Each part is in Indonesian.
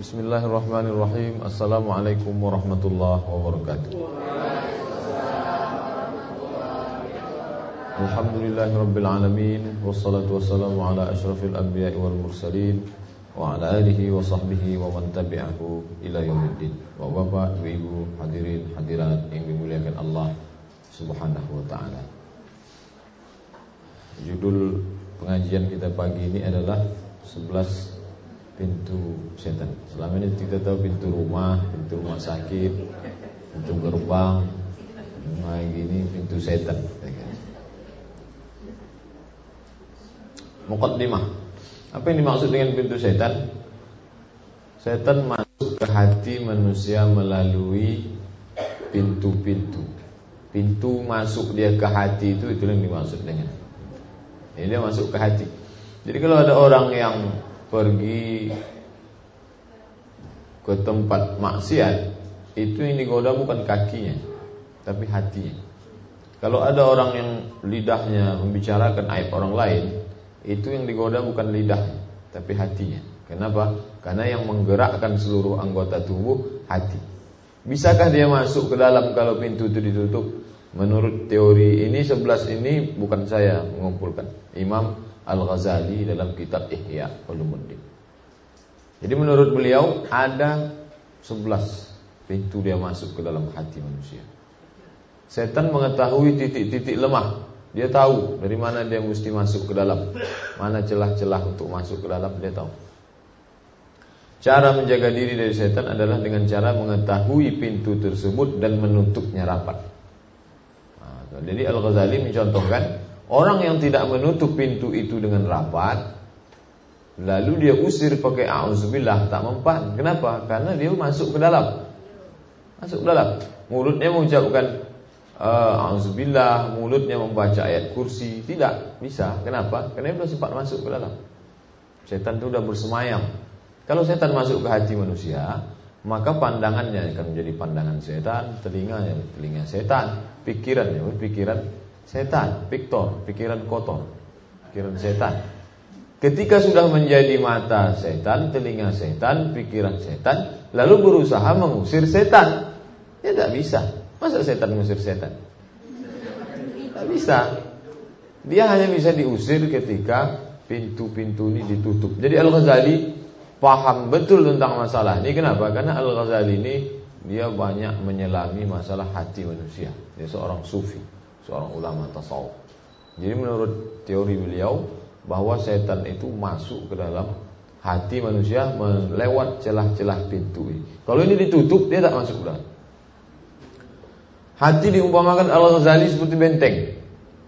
Bismillahirrahmanirrahim. Assalamualaikum warahmatullahi wabarakatuh. Alhamdulillahi rabbil alamin. Wassalatu wassalamu ala ashrafil anbiya wal mursalin Wa ala alihi wa sahbihi wa man tabi'ahu ila yaumiddin. Wa bapak, ibu, hadirin, hadirat yang dimuliakan Allah subhanahu wa ta'ala. Judul pengajian kita pagi ini adalah 11 pintu setan. Selama ini kita tahu pintu rumah, pintu rumah sakit, pintu gerbang, nah gini pintu setan. Mukaddimah. Apa yang dimaksud dengan pintu setan? Setan masuk ke hati manusia melalui pintu-pintu. Pintu masuk dia ke hati itu itu yang dimaksud dengan. Ini dia masuk ke hati. Jadi kalau ada orang yang pergi ke tempat maksiat itu yang digoda bukan kakinya tapi hatinya. Kalau ada orang yang lidahnya membicarakan aib orang lain, itu yang digoda bukan lidahnya tapi hatinya. Kenapa? Karena yang menggerakkan seluruh anggota tubuh hati. Bisakah dia masuk ke dalam kalau pintu itu ditutup? Menurut teori ini sebelas ini bukan saya mengumpulkan. Imam Al-Ghazali dalam kitab Ihya Ulumuddin. Jadi menurut beliau ada 11 pintu dia masuk ke dalam hati manusia. Setan mengetahui titik-titik lemah. Dia tahu dari mana dia mesti masuk ke dalam. Mana celah-celah untuk masuk ke dalam dia tahu. Cara menjaga diri dari setan adalah dengan cara mengetahui pintu tersebut dan menutupnya rapat. Nah, jadi Al-Ghazali mencontohkan Orang yang tidak menutup pintu itu dengan rapat Lalu dia usir pakai a'udzubillah tak mempan. Kenapa? Karena dia masuk ke dalam. Masuk ke dalam. Mulutnya mengucapkan uh, a'udzubillah, mulutnya membaca ayat kursi, tidak bisa. Kenapa? Karena dia sempat masuk ke dalam. Setan itu sudah bersemayam. Kalau setan masuk ke hati manusia, maka pandangannya akan menjadi pandangan setan, telinganya telinga setan, pikirannya pikiran setan, piktor, pikiran kotor, pikiran setan. Ketika sudah menjadi mata setan, telinga setan, pikiran setan, lalu berusaha mengusir setan. Ya tidak bisa. Masa setan mengusir setan? Tidak bisa. Dia hanya bisa diusir ketika pintu-pintu ini ditutup. Jadi Al-Ghazali paham betul tentang masalah ini. Kenapa? Karena Al-Ghazali ini dia banyak menyelami masalah hati manusia. Dia seorang sufi seorang ulama tasawuf. Jadi menurut teori beliau bahwa setan itu masuk ke dalam hati manusia melewat celah-celah pintu ini. Kalau ini ditutup dia tak masuk ke dalam. Hati diumpamakan Al-Ghazali seperti benteng.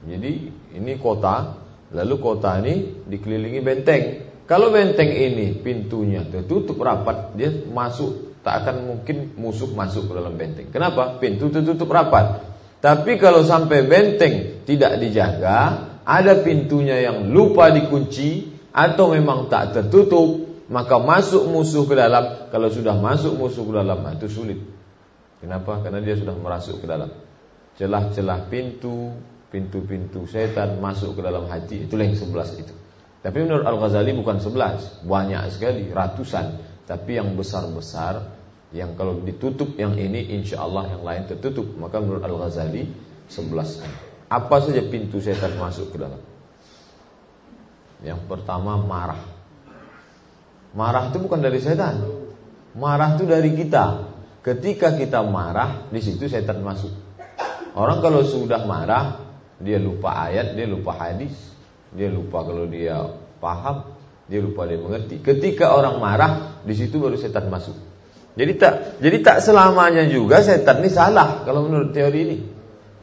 Jadi ini kota, lalu kota ini dikelilingi benteng. Kalau benteng ini pintunya tertutup rapat, dia masuk tak akan mungkin musuh masuk ke dalam benteng. Kenapa? Pintu tertutup rapat. Tapi kalau sampai benteng tidak dijaga, ada pintunya yang lupa dikunci atau memang tak tertutup, maka masuk musuh ke dalam. Kalau sudah masuk musuh ke dalam, itu sulit. Kenapa? Karena dia sudah merasuk ke dalam. Celah-celah pintu, pintu-pintu setan masuk ke dalam hati, itulah yang sebelas itu. Tapi menurut Al-Ghazali bukan sebelas, banyak sekali, ratusan. Tapi yang besar-besar yang kalau ditutup yang ini insya Allah yang lain tertutup. Maka menurut Al Ghazali sebelas apa saja pintu setan masuk ke dalam? Yang pertama marah. Marah itu bukan dari setan. Marah itu dari kita. Ketika kita marah di situ setan masuk. Orang kalau sudah marah dia lupa ayat dia lupa hadis. Dia lupa kalau dia paham dia lupa dia mengerti. Ketika orang marah di situ baru setan masuk jadi tak jadi tak selamanya juga setan ini salah kalau menurut teori ini.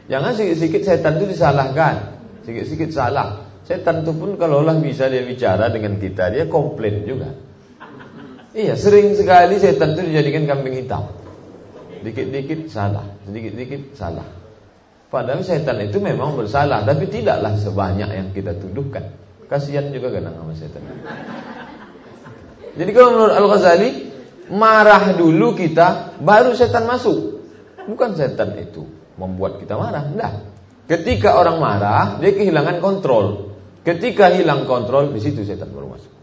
Jangan sedikit-sedikit setan itu disalahkan. Sedikit-sedikit salah. Setan itu pun kalau Allah bisa dia bicara dengan kita, dia komplain juga. Iya, sering sekali setan itu dijadikan kambing hitam. Dikit-dikit salah, sedikit-dikit salah. Padahal setan itu memang bersalah, tapi tidaklah sebanyak yang kita tuduhkan. Kasihan juga kan sama setan. Jadi kalau menurut Al-Ghazali, marah dulu kita, baru setan masuk. Bukan setan itu membuat kita marah, enggak. Ketika orang marah, dia kehilangan kontrol. Ketika hilang kontrol, di situ setan baru masuk.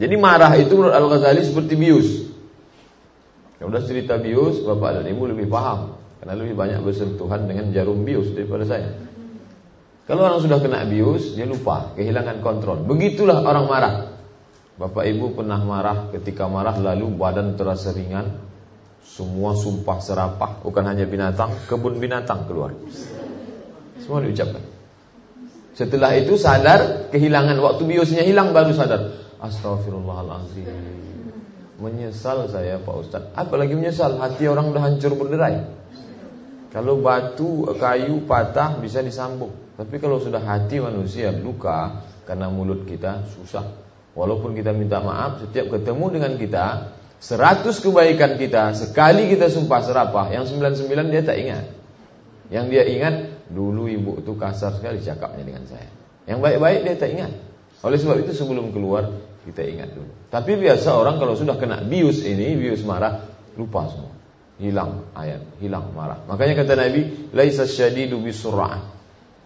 Jadi marah itu menurut Al-Ghazali seperti bius. Kalau udah cerita bius, bapak dan ibu lebih paham karena lebih banyak bersentuhan dengan jarum bius daripada saya. Kalau orang sudah kena bius, dia lupa, kehilangan kontrol. Begitulah orang marah. Bapak ibu pernah marah, ketika marah lalu badan terasa ringan, semua sumpah serapah, bukan hanya binatang, kebun binatang keluar. Semua diucapkan. Setelah itu sadar, kehilangan waktu biusnya hilang baru sadar. Astagfirullahaladzim. Menyesal saya Pak Ustaz. Apalagi menyesal, hati orang udah hancur berderai. Kalau batu, kayu patah bisa disambung. Tapi kalau sudah hati manusia luka karena mulut kita susah. Walaupun kita minta maaf, setiap ketemu dengan kita, seratus kebaikan kita, sekali kita sumpah serapah, yang sembilan sembilan dia tak ingat. Yang dia ingat, dulu ibu itu kasar sekali cakapnya dengan saya. Yang baik-baik dia tak ingat. Oleh sebab itu sebelum keluar, kita ingat dulu. Tapi biasa orang kalau sudah kena bius ini, bius marah, lupa semua hilang ayat, hilang marah. Makanya kata Nabi, laisa syadidu bisur'ah.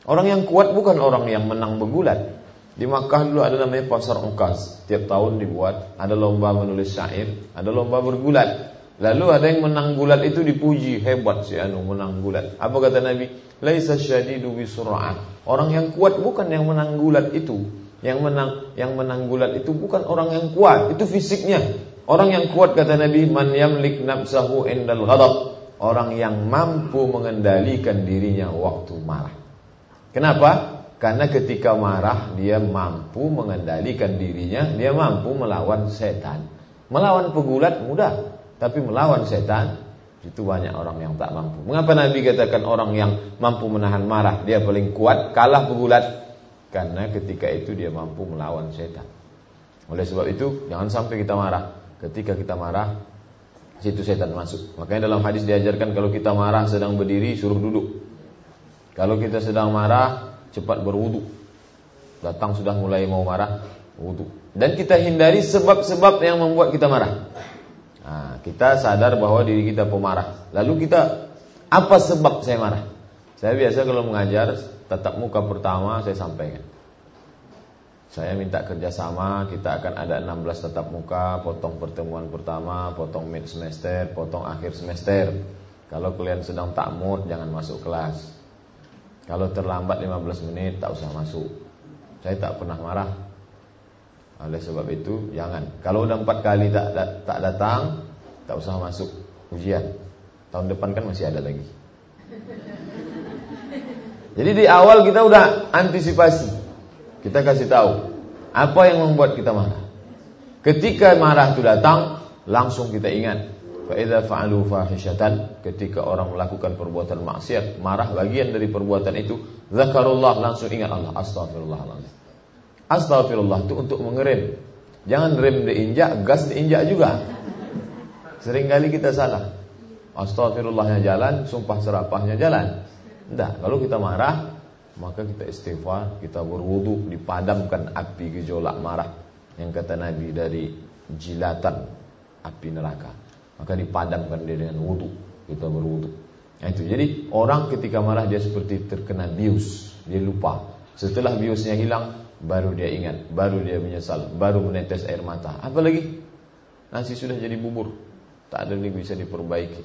Orang yang kuat bukan orang yang menang bergulat. Di Makkah dulu ada namanya pasar ungkas. Tiap tahun dibuat, ada lomba menulis syair, ada lomba bergulat. Lalu ada yang menang gulat itu dipuji, hebat si anu menang gulat. Apa kata Nabi? Laisa syadidu bisur'ah. Orang yang kuat bukan yang menang gulat itu. Yang menang yang menang gulat itu bukan orang yang kuat, itu fisiknya. Orang yang kuat kata Nabi man yamlik nafsahu indal ghadab. Orang yang mampu mengendalikan dirinya waktu marah. Kenapa? Karena ketika marah dia mampu mengendalikan dirinya, dia mampu melawan setan. Melawan pegulat mudah, tapi melawan setan itu banyak orang yang tak mampu. Mengapa Nabi katakan orang yang mampu menahan marah dia paling kuat, kalah pegulat? Karena ketika itu dia mampu melawan setan. Oleh sebab itu jangan sampai kita marah. Ketika kita marah, situ setan masuk. Makanya dalam hadis diajarkan kalau kita marah sedang berdiri suruh duduk. Kalau kita sedang marah cepat berwudu. Datang sudah mulai mau marah, wudu. Dan kita hindari sebab-sebab yang membuat kita marah. Nah, kita sadar bahwa diri kita pemarah. Lalu kita apa sebab saya marah? Saya biasa kalau mengajar tatap muka pertama saya sampaikan. Saya minta kerjasama, kita akan ada 16 tetap muka, potong pertemuan pertama, potong mid semester, potong akhir semester. Kalau kalian sedang tak mood, jangan masuk kelas. Kalau terlambat 15 menit, tak usah masuk. Saya tak pernah marah. Oleh sebab itu, jangan. Kalau udah empat kali tak, tak datang, tak usah masuk ujian. Tahun depan kan masih ada lagi. Jadi di awal kita udah antisipasi. Kita kasih tahu apa yang membuat kita marah. Ketika marah itu datang, langsung kita ingat. Faida fa'alu fahishatan ketika orang melakukan perbuatan maksiat, marah bagian dari perbuatan itu, zakarullah langsung ingat Allah. Astagfirullahaladzim. Astagfirullah itu untuk mengerem. Jangan rem diinjak, gas diinjak juga. Seringkali kita salah. Astagfirullahnya jalan, sumpah serapahnya jalan. Tidak, kalau kita marah, maka kita istighfar, kita berwudu, dipadamkan api gejolak marah yang kata Nabi dari jilatan api neraka. Maka dipadamkan dia dengan wudu, kita berwudu. Nah, itu. Jadi orang ketika marah dia seperti terkena bius, dia lupa. Setelah biusnya hilang, baru dia ingat, baru dia menyesal, baru menetes air mata. Apalagi nasi sudah jadi bubur, tak ada lagi bisa diperbaiki.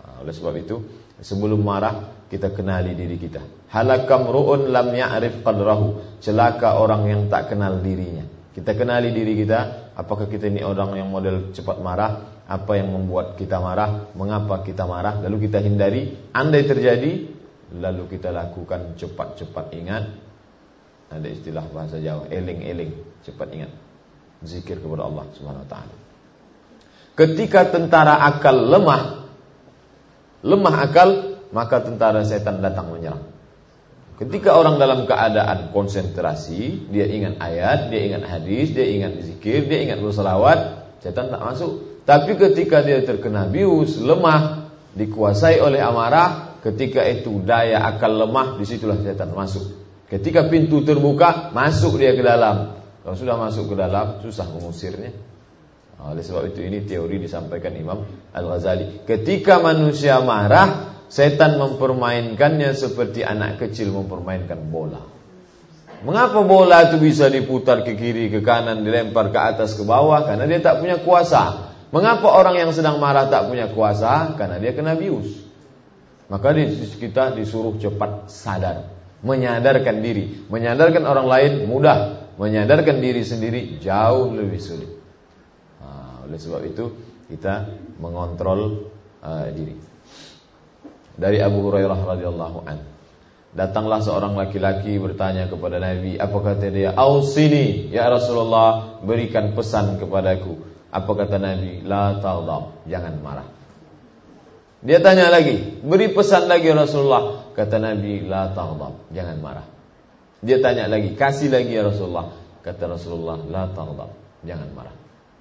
Nah, oleh sebab itu, sebelum marah kita kenali diri kita. Halakam ru'un lam ya'rif qadrahu. Celaka orang yang tak kenal dirinya. Kita kenali diri kita, apakah kita ini orang yang model cepat marah, apa yang membuat kita marah, mengapa kita marah, lalu kita hindari. Andai terjadi, lalu kita lakukan cepat-cepat ingat. Ada istilah bahasa Jawa, eling-eling, cepat ingat. Zikir kepada Allah Subhanahu wa taala. Ketika tentara akal lemah, lemah akal maka tentara setan datang menyerang. Ketika orang dalam keadaan konsentrasi, dia ingat ayat, dia ingat hadis, dia ingat zikir, dia ingat berselawat, setan tak masuk. Tapi ketika dia terkena bius, lemah, dikuasai oleh amarah, ketika itu daya akal lemah, di situlah setan masuk. Ketika pintu terbuka, masuk dia ke dalam. Kalau sudah masuk ke dalam, susah mengusirnya. Oleh sebab itu ini teori disampaikan Imam Al-Ghazali. Ketika manusia marah, Setan mempermainkannya seperti anak kecil mempermainkan bola. Mengapa bola itu bisa diputar ke kiri, ke kanan, dilempar ke atas, ke bawah? Karena dia tak punya kuasa. Mengapa orang yang sedang marah tak punya kuasa? Karena dia kena bius. Maka kita disuruh cepat sadar, menyadarkan diri, menyadarkan orang lain mudah, menyadarkan diri sendiri jauh lebih sulit. Nah, oleh sebab itu kita mengontrol uh, diri. Dari Abu Hurairah radhiyallahu anhu Datanglah seorang laki-laki bertanya kepada Nabi, apa kata dia? Ausini, ya Rasulullah, berikan pesan kepadaku. Apa kata Nabi? La taghdab, jangan marah. Dia tanya lagi, beri pesan lagi ya Rasulullah. Kata Nabi, la taghdab, jangan marah. Dia tanya lagi, kasih lagi ya Rasulullah. Kata Rasulullah, la taghdab, jangan marah.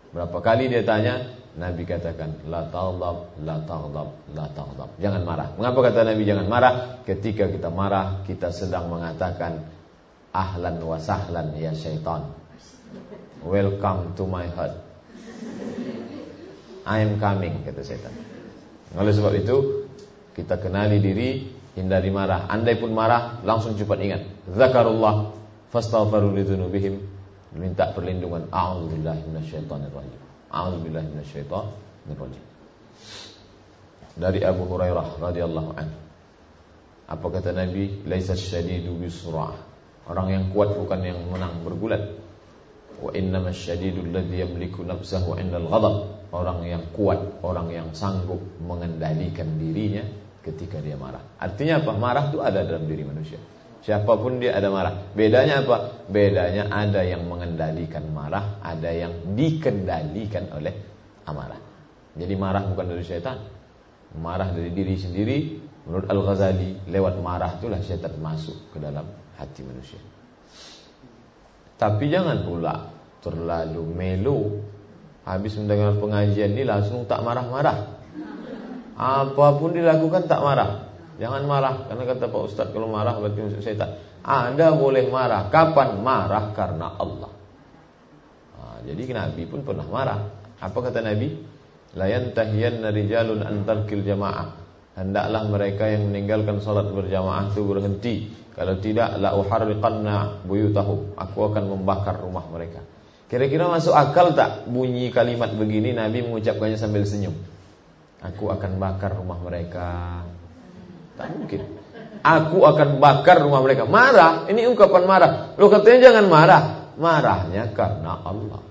Berapa kali dia tanya, Nabi katakan la taghdab, la taghdab, la taghdab. Jangan marah. Mengapa kata Nabi jangan marah? Ketika kita marah, kita sedang mengatakan ahlan wa sahlan ya syaitan. Welcome to my heart. I am coming kata syaitan. Oleh sebab itu, kita kenali diri, hindari marah. Andai pun marah, langsung cepat ingat. Zakarullah fastaghfiru lidzunubihim. Minta perlindungan. A'udzubillahi minasyaitonir. A'udzubillahi Dari Abu Hurairah radhiyallahu anhu. Apa kata Nabi? Laisa syadidu. Orang yang kuat bukan yang menang bergulat. Wa innamas syadidu alladhi yamliku nafsahu 'indal ghadab. Orang yang kuat, orang yang sanggup mengendalikan dirinya ketika dia marah. Artinya apa? Marah itu ada dalam diri manusia. Siapa pun dia ada marah. Bedanya apa? Bedanya ada yang mengendalikan marah, ada yang dikendalikan oleh amarah. Jadi marah bukan dari syaitan. Marah dari diri sendiri. Menurut Al-Ghazali, lewat marah itulah syaitan masuk ke dalam hati manusia. Tapi jangan pula terlalu melo. Habis mendengar pengajian ini langsung tak marah-marah. Apa pun dilakukan tak marah. Jangan marah karena kata Pak Ustadz kalau marah berarti masuk setan. Anda boleh marah. Kapan marah? Karena Allah. Nah, jadi Nabi pun pernah marah. Apa kata Nabi? Layan tahiyan rijalun antarkil jamaah. Hendaklah mereka yang meninggalkan salat berjamaah itu berhenti. Kalau tidak, la uharriqanna buyutahum. Aku akan membakar rumah mereka. Kira-kira masuk akal tak bunyi kalimat begini Nabi mengucapkannya sambil senyum? Aku akan bakar rumah mereka. Tak mungkin. Aku akan bakar rumah mereka. Marah. Ini ungkapan marah. Lo katanya jangan marah. Marahnya karena Allah.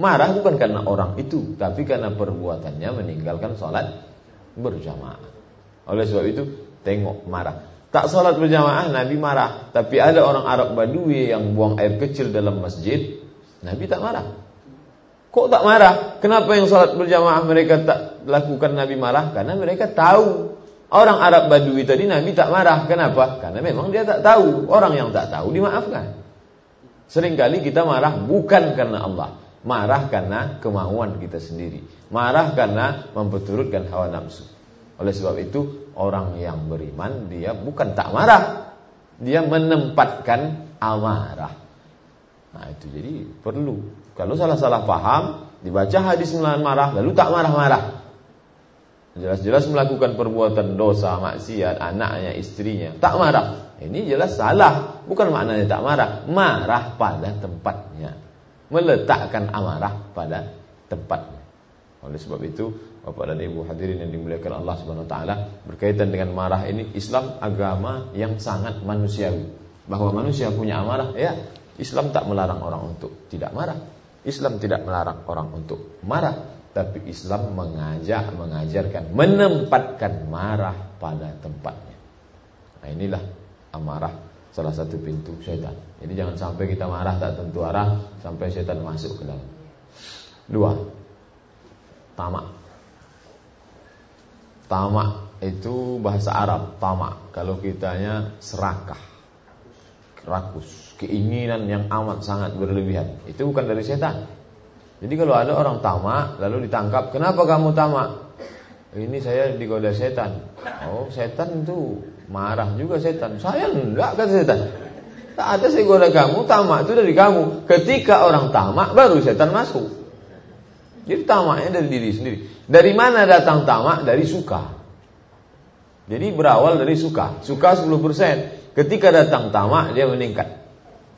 Marah bukan karena orang itu, tapi karena perbuatannya meninggalkan sholat berjamaah. Oleh sebab itu, tengok marah. Tak sholat berjamaah, Nabi marah. Tapi ada orang Arab Badui yang buang air kecil dalam masjid, Nabi tak marah. Kok tak marah? Kenapa yang sholat berjamaah mereka tak lakukan Nabi marah? Karena mereka tahu Orang Arab Badui tadi Nabi tak marah. Kenapa? Karena memang dia tak tahu. Orang yang tak tahu dimaafkan. Seringkali kita marah bukan karena Allah. Marah karena kemauan kita sendiri. Marah karena memperturutkan hawa nafsu. Oleh sebab itu, orang yang beriman dia bukan tak marah. Dia menempatkan amarah. Nah itu jadi perlu. Kalau salah-salah paham, dibaca hadis marah, lalu tak marah-marah. Jelas-jelas melakukan perbuatan dosa, maksiat, anaknya, istrinya. Tak marah. Ini jelas salah. Bukan maknanya tak marah. Marah pada tempatnya. Meletakkan amarah pada tempatnya. Oleh sebab itu, Bapak dan Ibu hadirin yang dimuliakan Allah Subhanahu wa taala, berkaitan dengan marah ini Islam agama yang sangat manusiawi. Bahwa manusia punya amarah, ya, Islam tak melarang orang untuk tidak marah. Islam tidak melarang orang untuk marah. Tapi Islam mengajak, mengajarkan, menempatkan marah pada tempatnya. Nah inilah amarah salah satu pintu syaitan. Jadi jangan sampai kita marah tak tentu arah sampai syaitan masuk ke dalam. Dua, tamak. Tamak itu bahasa Arab, tamak. Kalau kitanya serakah, rakus, keinginan yang amat sangat berlebihan. Itu bukan dari setan. Jadi kalau ada orang tamak lalu ditangkap, kenapa kamu tamak? Ini saya digoda setan. Oh, setan itu marah juga setan. Saya enggak kata setan. Tak ada saya goda kamu, tamak itu dari kamu. Ketika orang tamak baru setan masuk. Jadi tamaknya dari diri sendiri. Dari mana datang tamak? Dari suka. Jadi berawal dari suka. Suka 10%. Ketika datang tamak dia meningkat.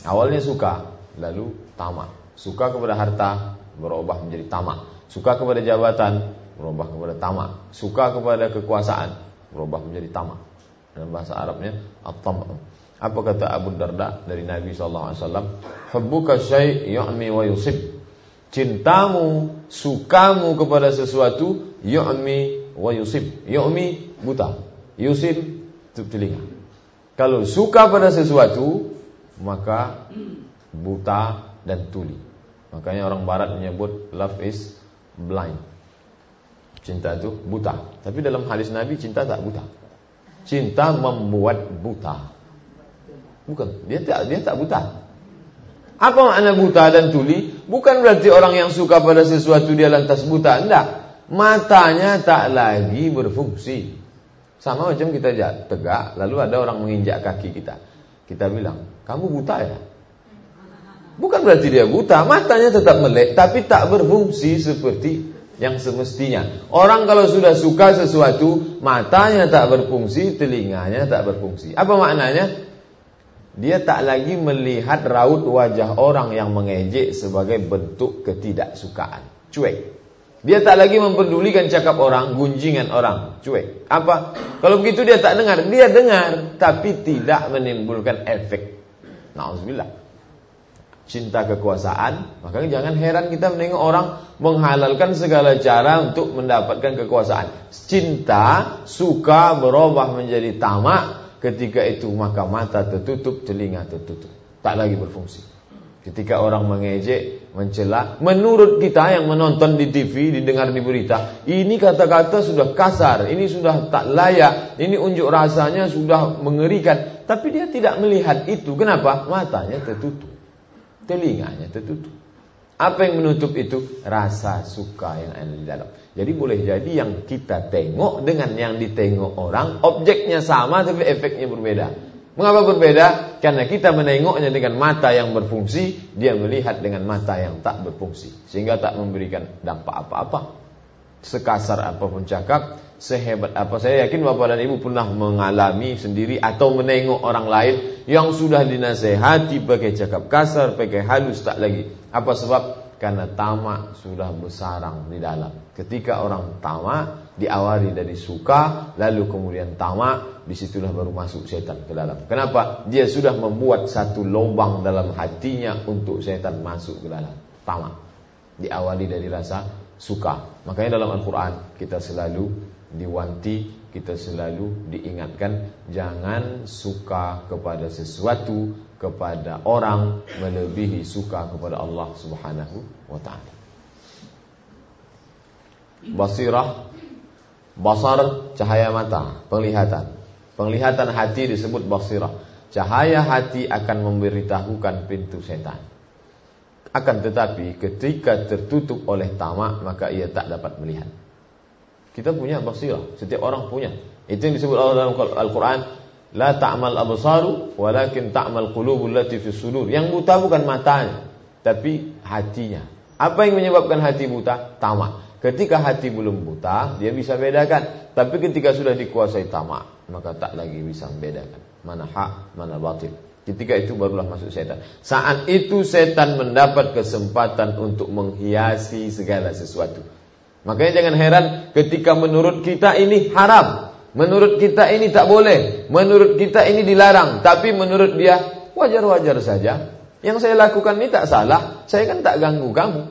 Awalnya suka, lalu tamak. Suka kepada harta, berubah menjadi tamak. Suka kepada jabatan, berubah kepada tamak. Suka kepada kekuasaan, berubah menjadi tamak. Dalam bahasa Arabnya at-tam'. Apa kata Abu Darda dari Nabi sallallahu alaihi wasallam? Hubbuka syai' yu'mi wa yusib. Cintamu, sukamu kepada sesuatu yu'mi wa yusib. Yu'mi buta, yusib telinga. Kalau suka pada sesuatu maka buta dan tuli. Makanya orang barat menyebut love is blind. Cinta itu buta. Tapi dalam hadis Nabi cinta tak buta. Cinta membuat buta. Bukan, dia tak dia tak buta. Apa makna buta dan tuli? Bukan berarti orang yang suka pada sesuatu dia lantas buta, enggak. Matanya tak lagi berfungsi. Sama macam kita tegak, lalu ada orang menginjak kaki kita. Kita bilang, "Kamu buta ya?" Bukan berarti dia buta, matanya tetap melek tapi tak berfungsi seperti yang semestinya. Orang kalau sudah suka sesuatu, matanya tak berfungsi, telinganya tak berfungsi. Apa maknanya? Dia tak lagi melihat raut wajah orang yang mengejek sebagai bentuk ketidaksukaan. Cuek. Dia tak lagi memperdulikan cakap orang, gunjingan orang. Cuek. Apa? Kalau begitu dia tak dengar. Dia dengar, tapi tidak menimbulkan efek. Nauzubillah cinta kekuasaan, maka jangan heran kita menengok orang menghalalkan segala cara untuk mendapatkan kekuasaan. Cinta, suka berubah menjadi tamak, ketika itu maka mata tertutup, telinga tertutup. Tak lagi berfungsi. Ketika orang mengejek, mencela, menurut kita yang menonton di TV, didengar di berita, ini kata-kata sudah kasar, ini sudah tak layak, ini unjuk rasanya sudah mengerikan. Tapi dia tidak melihat itu. Kenapa? Matanya tertutup telinganya tertutup. Apa yang menutup itu? Rasa suka yang ada di dalam. Jadi boleh jadi yang kita tengok dengan yang ditengok orang, objeknya sama tapi efeknya berbeda. Mengapa berbeda? Karena kita menengoknya dengan mata yang berfungsi, dia melihat dengan mata yang tak berfungsi. Sehingga tak memberikan dampak apa-apa. Sekasar apa pun cakap, sehebat apa. Saya yakin Bapak dan Ibu pernah mengalami sendiri atau menengok orang lain yang sudah dinasehati pakai cakap kasar, pakai halus tak lagi. Apa sebab? Karena tamak sudah bersarang di dalam. Ketika orang tamak diawali dari suka, lalu kemudian tamak, di situlah baru masuk setan ke dalam. Kenapa? Dia sudah membuat satu lubang dalam hatinya untuk setan masuk ke dalam. Tamak. Diawali dari rasa suka. Makanya dalam Al-Quran kita selalu diwanti kita selalu diingatkan jangan suka kepada sesuatu kepada orang melebihi suka kepada Allah Subhanahu wa taala. Basirah basar cahaya mata, penglihatan. Penglihatan hati disebut basirah. Cahaya hati akan memberitahukan pintu setan. Akan tetapi ketika tertutup oleh tamak maka ia tak dapat melihat. Kita punya basirah, setiap orang punya. Itu yang disebut Allah dalam Al-Qur'an, la ta'mal absaru walakin ta'mal qulubul lati fi sudur. Yang buta bukan matanya, tapi hatinya. Apa yang menyebabkan hati buta? Tamak. Ketika hati belum buta, dia bisa bedakan. Tapi ketika sudah dikuasai tamak, maka tak lagi bisa membedakan mana hak, mana batil. Ketika itu barulah masuk setan. Saat itu setan mendapat kesempatan untuk menghiasi segala sesuatu. Makanya jangan heran ketika menurut kita ini haram. Menurut kita ini tak boleh. Menurut kita ini dilarang. Tapi menurut dia wajar-wajar saja. Yang saya lakukan ini tak salah. Saya kan tak ganggu kamu.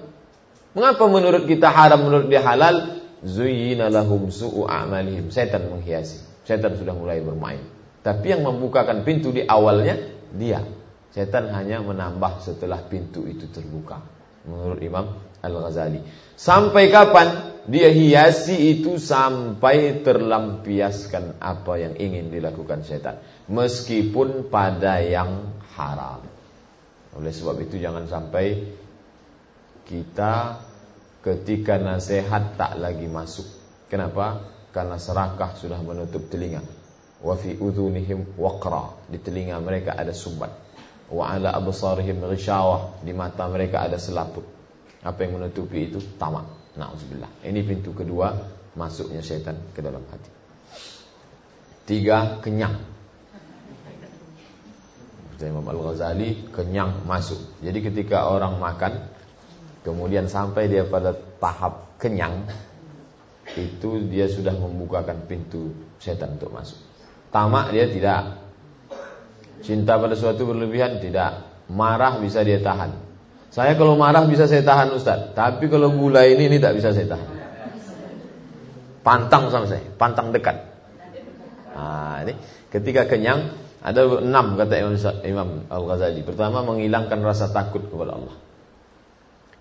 Mengapa menurut kita haram, menurut dia halal? Zuyina lahum su'u a'malihim. Setan menghiasi. Setan sudah mulai bermain. Tapi yang membukakan pintu di awalnya dia. Setan hanya menambah setelah pintu itu terbuka. Menurut Imam Al-Ghazali. Sampai kapan? Dia hiasi itu sampai terlampiaskan apa yang ingin dilakukan setan. Meskipun pada yang haram. Oleh sebab itu jangan sampai kita ketika nasihat tak lagi masuk. Kenapa? Karena serakah sudah menutup telinga. Wa fi udhunihim waqra. Di telinga mereka ada sumbat. Wa ala absarihim ghishawah. Di mata mereka ada selaput. Apa yang menutupi itu? Tamak. Na'udzubillah. Ini pintu kedua masuknya setan ke dalam hati. Tiga, kenyang. Kata Imam Al-Ghazali, kenyang masuk. Jadi ketika orang makan, kemudian sampai dia pada tahap kenyang, itu dia sudah membukakan pintu setan untuk masuk. Tamak dia tidak. Cinta pada suatu berlebihan tidak. Marah bisa dia tahan. Saya kalau marah bisa saya tahan Ustaz. Tapi kalau gula ini ini tak bisa saya tahan. Pantang sama saya, pantang dekat. Nah, ini ketika kenyang ada enam kata Imam, Al Ghazali. Pertama menghilangkan rasa takut kepada Allah.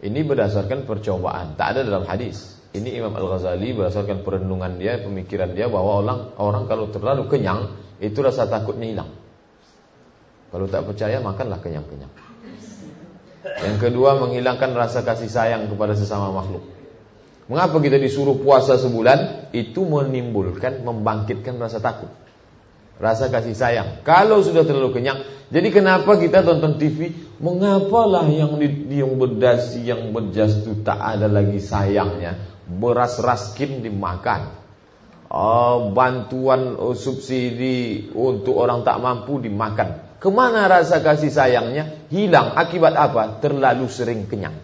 Ini berdasarkan percobaan, tak ada dalam hadis. Ini Imam Al Ghazali berdasarkan perenungan dia, pemikiran dia bahwa orang orang kalau terlalu kenyang itu rasa takutnya hilang. Kalau tak percaya makanlah kenyang-kenyang. Yang kedua menghilangkan rasa kasih sayang kepada sesama makhluk. Mengapa kita disuruh puasa sebulan? Itu menimbulkan, membangkitkan rasa takut. Rasa kasih sayang. Kalau sudah terlalu kenyang, jadi kenapa kita tonton TV? Mengapalah yang di, yang berdasi, yang berjas itu tak ada lagi sayangnya. Beras raskin dimakan. Oh, bantuan oh, subsidi untuk orang tak mampu dimakan. Ke mana rasa kasih sayangnya? Hilang. Akibat apa? Terlalu sering kenyang.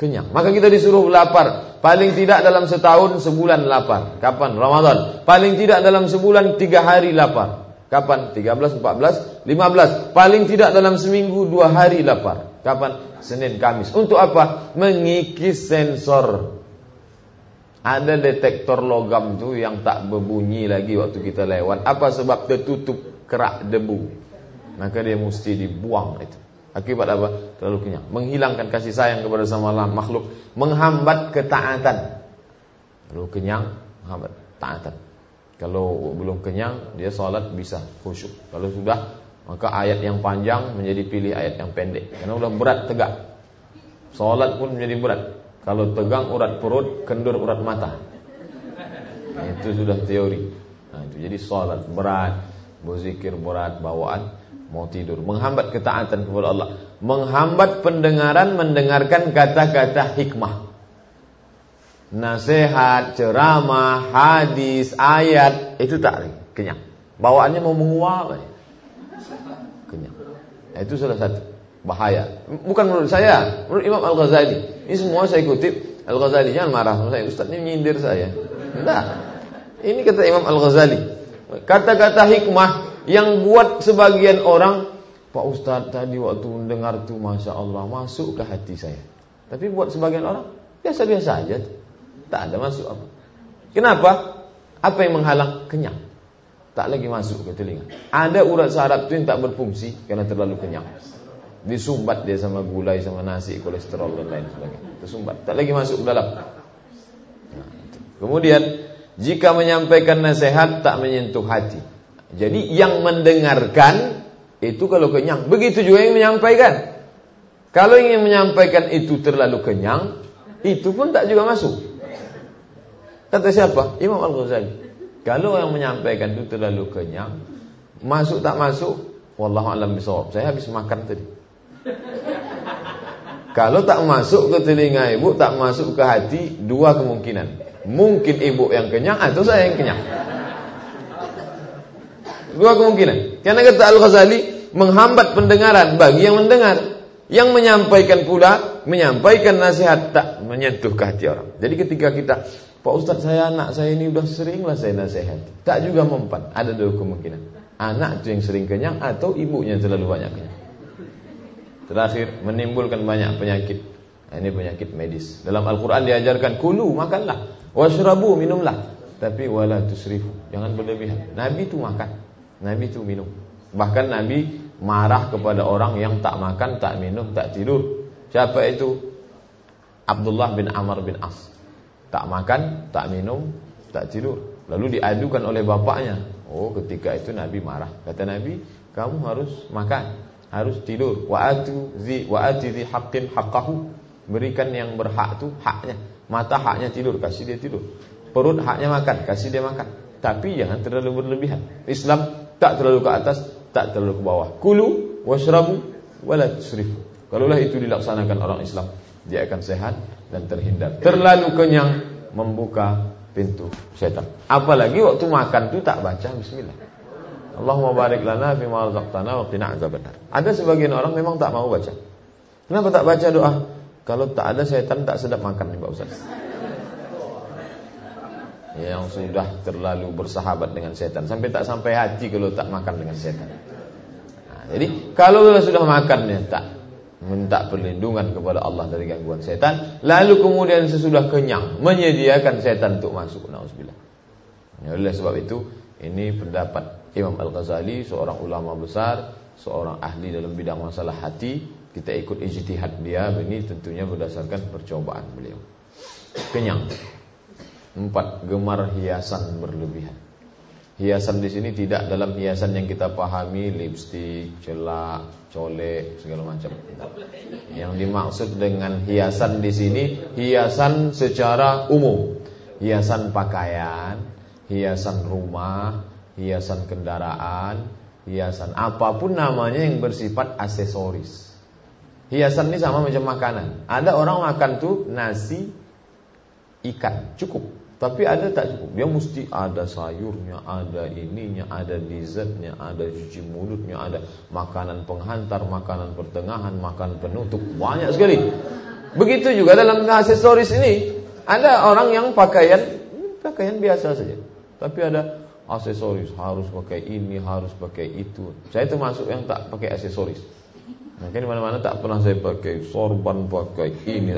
Kenyang. Maka kita disuruh lapar. Paling tidak dalam setahun sebulan lapar. Kapan? Ramadan. Paling tidak dalam sebulan tiga hari lapar. Kapan? 13, 14, 15. Paling tidak dalam seminggu dua hari lapar. Kapan? Senin, Kamis. Untuk apa? Mengikis sensor. Ada detektor logam tu yang tak berbunyi lagi waktu kita lewat. Apa sebab tertutup? kerak debu. Maka dia mesti dibuang itu. Akibat apa? Terlalu kenyang. Menghilangkan kasih sayang kepada sama makhluk. Menghambat ketaatan. Terlalu kenyang, menghambat taatan. Kalau belum kenyang, dia salat bisa khusyuk. Kalau sudah, maka ayat yang panjang menjadi pilih ayat yang pendek. Karena sudah berat tegak. Salat pun menjadi berat. Kalau tegang urat perut, kendur urat mata. Itu sudah teori. Nah, itu jadi salat berat berzikir berat bawaan mau tidur. Menghambat ketaatan kepada Allah. Menghambat pendengaran mendengarkan kata-kata hikmah. Nasihat ceramah hadis ayat itu tak kenyang. Bawaannya mau menguap kenyang. Nah, itu salah satu bahaya. Bukan menurut saya menurut Imam Al Ghazali ini semua saya kutip. Al Ghazali jangan marah sama saya Ustaz. Ini nyindir saya. Enggak. Ini kata Imam Al Ghazali Kata-kata hikmah yang buat sebagian orang Pak Ustadz tadi waktu mendengar itu Masya Allah masuk ke hati saya. Tapi buat sebagian orang Biasa-biasa aja Tak ada masuk apa. Kenapa? Apa yang menghalang? Kenyang. Tak lagi masuk ke telinga. Ada urat saraf itu yang tak berfungsi Karena terlalu kenyang Disumbat dia sama gulai, sama nasi, kolesterol dan lain sebagainya Tersumbat, tak lagi masuk ke dalam nah, Kemudian jika menyampaikan nasihat tak menyentuh hati. Jadi yang mendengarkan itu kalau kenyang. Begitu juga yang menyampaikan. Kalau ingin menyampaikan itu terlalu kenyang, itu pun tak juga masuk. Kata siapa? Imam Al-Ghazali. Kalau yang menyampaikan itu terlalu kenyang, masuk tak masuk, wallahu alam bisawab. Saya habis makan tadi. Kalau tak masuk ke telinga ibu, tak masuk ke hati, dua kemungkinan. Mungkin ibu yang kenyang atau saya yang kenyang. Dua kemungkinan. Karena kata Al-Ghazali menghambat pendengaran bagi yang mendengar. Yang menyampaikan pula menyampaikan nasihat tak menyentuh ke hati orang. Jadi ketika kita Pak Ustadz saya anak saya ini udah sering lah saya nasihat. Tak juga mempan. Ada dua kemungkinan. Anak itu yang sering kenyang atau ibunya terlalu banyak kenyang. Terakhir menimbulkan banyak penyakit. Ini penyakit medis. Dalam Al-Quran diajarkan kulu makanlah. Washrabu minumlah. Tapi wala tusrifu. Jangan berlebihan. Nabi itu makan. Nabi itu minum. Bahkan Nabi marah kepada orang yang tak makan, tak minum, tak tidur. Siapa itu? Abdullah bin Amr bin As. Tak makan, tak minum, tak tidur. Lalu diadukan oleh bapaknya. Oh, ketika itu Nabi marah. Kata Nabi, kamu harus makan, harus tidur. Wa atu zi wa ati zi haqqin haqqahu. Berikan yang berhak itu haknya. Mata haknya tidur, kasih dia tidur. Perut haknya makan, kasih dia makan. Tapi jangan terlalu berlebihan. Islam tak terlalu ke atas, tak terlalu ke bawah. Kulu washrabu wala tusrifu. Kalaulah itu dilaksanakan orang Islam, dia akan sehat dan terhindar. Terlalu kenyang membuka pintu setan. Apalagi waktu makan itu tak baca bismillah. Allahumma barik lana fi ma razaqtana wa qina azabannar. Ada sebagian orang memang tak mau baca. Kenapa tak baca doa? Kalau tak ada setan tak sedap makan nih Pak Ustaz. Yang sudah terlalu bersahabat dengan setan sampai tak sampai hati kalau tak makan dengan setan. Nah, jadi kalau sudah makan ya tak minta perlindungan kepada Allah dari gangguan setan, lalu kemudian sesudah kenyang menyediakan setan untuk masuk. Nauzubillah. Ya, oleh sebab itu ini pendapat Imam Al-Ghazali seorang ulama besar, seorang ahli dalam bidang masalah hati. Kita ikut ijtihad dia ini tentunya berdasarkan percobaan beliau. Kenyang. Empat gemar hiasan berlebihan. Hiasan di sini tidak dalam hiasan yang kita pahami lipstik, celak, colek, segala macam. Yang dimaksud dengan hiasan di sini hiasan secara umum. Hiasan pakaian, hiasan rumah, hiasan kendaraan, hiasan apa pun namanya yang bersifat aksesoris. Hiasan ini sama macam makanan. Ada orang makan tuh nasi ikan cukup, tapi ada tak cukup. Dia mesti ada sayurnya, ada ininya, ada dessertnya, ada cuci mulutnya, ada makanan penghantar, makanan pertengahan, makanan penutup, banyak sekali. Begitu juga dalam aksesoris ini ada orang yang pakaian pakaian biasa saja. Tapi ada aksesoris, harus pakai ini, harus pakai itu. Saya termasuk yang tak pakai aksesoris. Mungkin mana-mana tak pernah saya pakai sorban, pakai ini.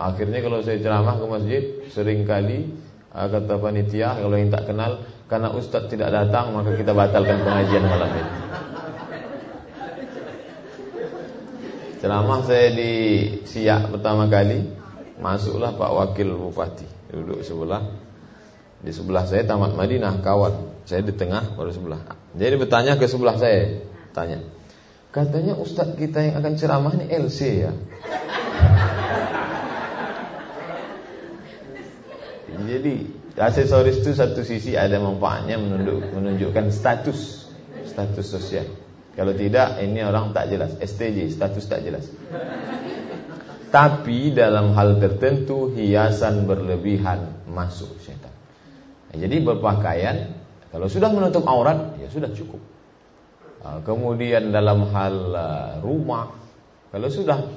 Akhirnya kalau saya ceramah ke masjid, sering kali ah, kata panitia kalau yang tak kenal, karena ustaz tidak datang maka kita batalkan pengajian malam ini. Ceramah saya di Siak pertama kali, masuklah Pak Wakil Bupati duduk sebelah di sebelah saya Tamat Madinah kawan. Saya di tengah baru sebelah. Jadi bertanya ke sebelah saya, tanya. Katanya ustadz kita yang akan ceramah ini LC ya. Jadi aksesoris itu satu sisi ada manfaatnya menunjukkan status status sosial. Kalau tidak ini orang tak jelas, STJ status tak jelas. Tapi dalam hal tertentu hiasan berlebihan masuk syaitan. Jadi berpakaian kalau sudah menutup aurat ya sudah cukup. Ah, kemudian dalam hal ah, rumah kalau sudah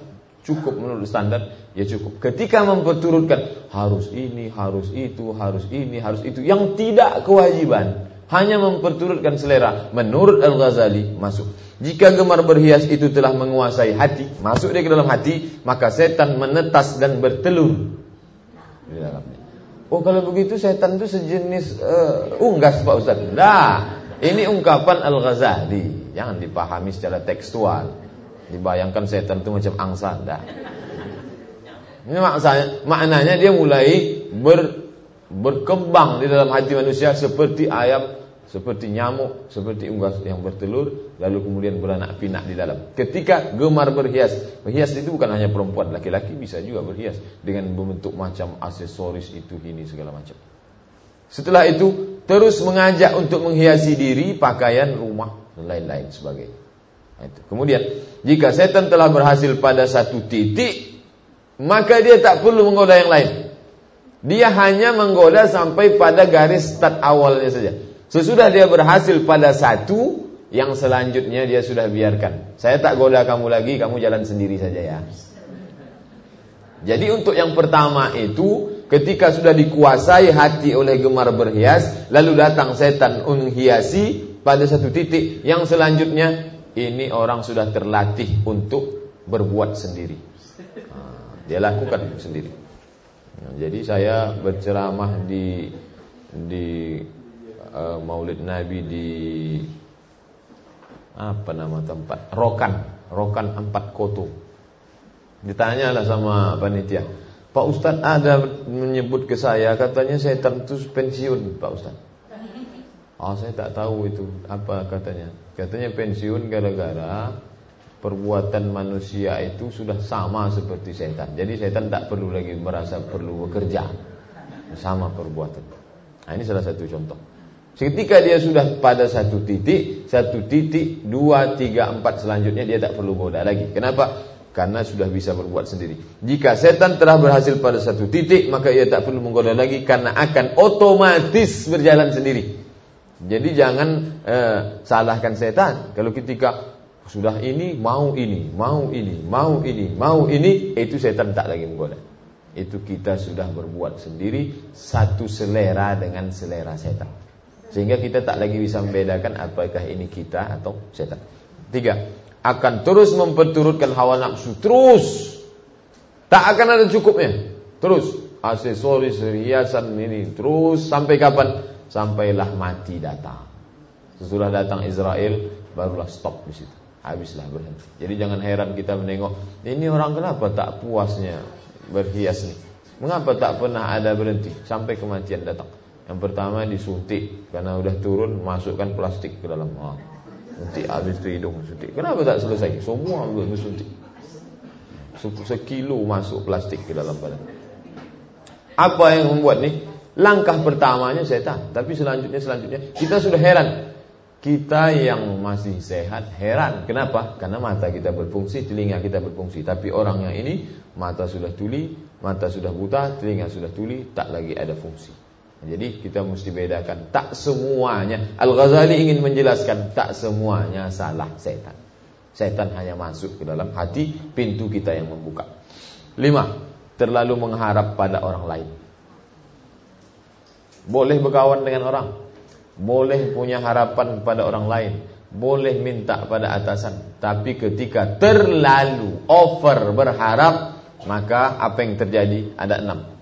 cukup menurut standar ya cukup. Ketika memperturutkan harus ini, harus itu, harus ini, harus itu yang tidak kewajiban, hanya memperturutkan selera menurut Al-Ghazali masuk. Jika gemar berhias itu telah menguasai hati, masuk dia ke dalam hati, maka setan menetas dan bertelur di dalamnya. Oh kalau begitu setan itu sejenis uh, unggas Pak Ustaz. Nah, ini ungkapan Al-Ghazali. Jangan dipahami secara tekstual. Dibayangkan setan itu macam angsa. Nah. Ini maksanya, maknanya dia mulai ber, berkembang di dalam hati manusia seperti ayam seperti nyamuk, seperti unggas yang bertelur, lalu kemudian beranak pinak di dalam. Ketika gemar berhias, berhias itu bukan hanya perempuan, laki-laki bisa juga berhias dengan membentuk macam aksesoris itu ini segala macam. Setelah itu terus mengajak untuk menghiasi diri, pakaian, rumah dan lain-lain sebagainya. Nah, itu. Kemudian jika setan telah berhasil pada satu titik, maka dia tak perlu menggoda yang lain. Dia hanya menggoda sampai pada garis start awalnya saja. Sesudah dia berhasil pada satu, yang selanjutnya dia sudah biarkan. Saya tak goda kamu lagi, kamu jalan sendiri saja ya. Jadi untuk yang pertama itu, ketika sudah dikuasai hati oleh gemar berhias, lalu datang setan menghiasi pada satu titik, yang selanjutnya ini orang sudah terlatih untuk berbuat sendiri. Dia lakukan sendiri. Jadi saya berceramah di di uh, Maulid Nabi di apa nama tempat? Rokan. Rokan Empat Koto. Ditanyalah sama panitia. Pak Ustadz ada menyebut ke saya katanya saya tentu pensiun Pak Ustadz. Oh saya tak tahu itu apa katanya. Katanya pensiun gara-gara perbuatan manusia itu sudah sama seperti setan. Jadi setan tak perlu lagi merasa perlu bekerja. Sama perbuatan. Nah ini salah satu contoh Ketika dia sudah pada satu titik, satu titik, dua, tiga, empat selanjutnya dia tak perlu goda lagi. Kenapa? Karena sudah bisa berbuat sendiri. Jika setan telah berhasil pada satu titik, maka ia tak perlu menggoda lagi karena akan otomatis berjalan sendiri. Jadi jangan eh, salahkan setan. Kalau ketika Sudah ini mau ini, mau ini, mau ini, mau ini, itu setan tak lagi menggoda. Itu kita sudah berbuat sendiri satu selera dengan selera setan. Sehingga kita tak lagi bisa membedakan apakah ini kita atau setan. Tiga, akan terus memperturutkan hawa nafsu terus. Tak akan ada cukupnya. Terus aksesoris, hiasan ini terus sampai kapan? Sampailah mati datang. Sesudah datang Israel, barulah stop di situ habislah berhenti. Jadi jangan heran kita menengok ini orang kenapa tak puasnya berhias nih. Mengapa tak pernah ada berhenti sampai kematian datang? Yang pertama disuntik karena udah turun masukkan plastik ke dalam. Oh, suntik habis itu hidung suntik. Kenapa tak selesai? Semua bersuntik. Sekilo masuk plastik ke dalam badan. Apa yang membuat nih? Langkah pertamanya setan, tapi selanjutnya selanjutnya kita sudah heran kita yang masih sehat heran. Kenapa? Karena mata kita berfungsi, telinga kita berfungsi. Tapi orang yang ini mata sudah tuli, mata sudah buta, telinga sudah tuli, tak lagi ada fungsi. Jadi kita mesti bedakan tak semuanya. Al-Ghazali ingin menjelaskan tak semuanya salah setan. Setan hanya masuk ke dalam hati, pintu kita yang membuka. Lima, terlalu mengharap pada orang lain. Boleh berkawan dengan orang, boleh punya harapan pada orang lain, boleh minta pada atasan, tapi ketika terlalu over berharap, maka apa yang terjadi? Ada enam.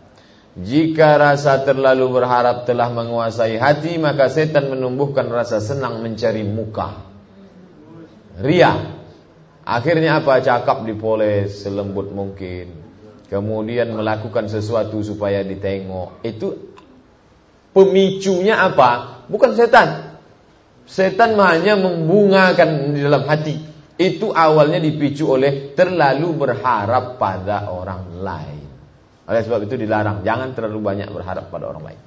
Jika rasa terlalu berharap telah menguasai hati, maka setan menumbuhkan rasa senang mencari muka. Ria. Akhirnya apa? Cakap dipoles selembut mungkin. Kemudian melakukan sesuatu supaya ditengok. Itu pemicunya apa? bukan setan. Setan hanya membungakan di dalam hati. Itu awalnya dipicu oleh terlalu berharap pada orang lain. Oleh sebab itu dilarang, jangan terlalu banyak berharap pada orang lain.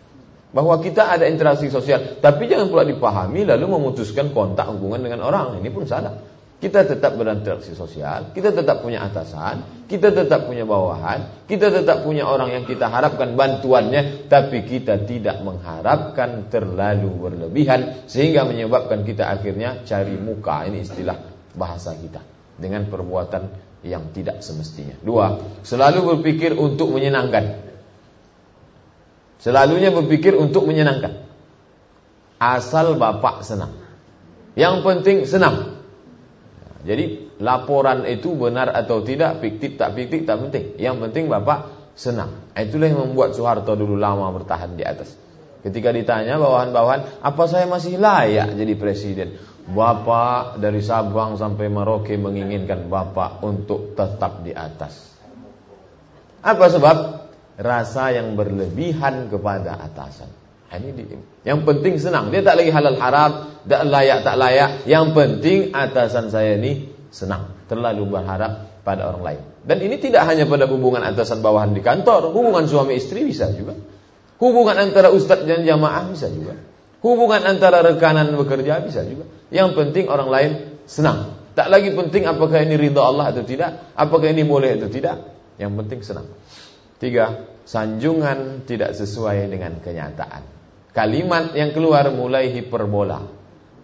Bahwa kita ada interaksi sosial, tapi jangan pula dipahami lalu memutuskan kontak hubungan dengan orang. Ini pun salah. Kita tetap berinteraksi sosial, kita tetap punya atasan, kita tetap punya bawahan, kita tetap punya orang yang kita harapkan bantuannya, tapi kita tidak mengharapkan terlalu berlebihan sehingga menyebabkan kita akhirnya cari muka. Ini istilah bahasa kita dengan perbuatan yang tidak semestinya. Dua, selalu berpikir untuk menyenangkan. Selalunya berpikir untuk menyenangkan. Asal bapak senang. Yang penting senang. Jadi laporan itu benar atau tidak, fiktif tak fiktif tak penting. Yang penting Bapak senang. Itulah yang membuat Soeharto dulu lama bertahan di atas. Ketika ditanya bawahan-bawahan, apa saya masih layak jadi presiden? Bapak dari Sabang sampai Merauke menginginkan Bapak untuk tetap di atas. Apa sebab? Rasa yang berlebihan kepada atasan. Ini di, yang penting senang. Dia tak lagi halal haram, tak layak tak layak. Yang penting atasan saya ini senang. Terlalu berharap pada orang lain. Dan ini tidak hanya pada hubungan atasan bawahan di kantor, hubungan suami istri bisa juga. Hubungan antara ustadz dan jamaah bisa juga. Hubungan antara rekanan bekerja bisa juga. Yang penting orang lain senang. Tak lagi penting apakah ini ridha Allah atau tidak, apakah ini boleh atau tidak. Yang penting senang. Tiga, sanjungan tidak sesuai dengan kenyataan. Kalimat yang keluar mulai hiperbola.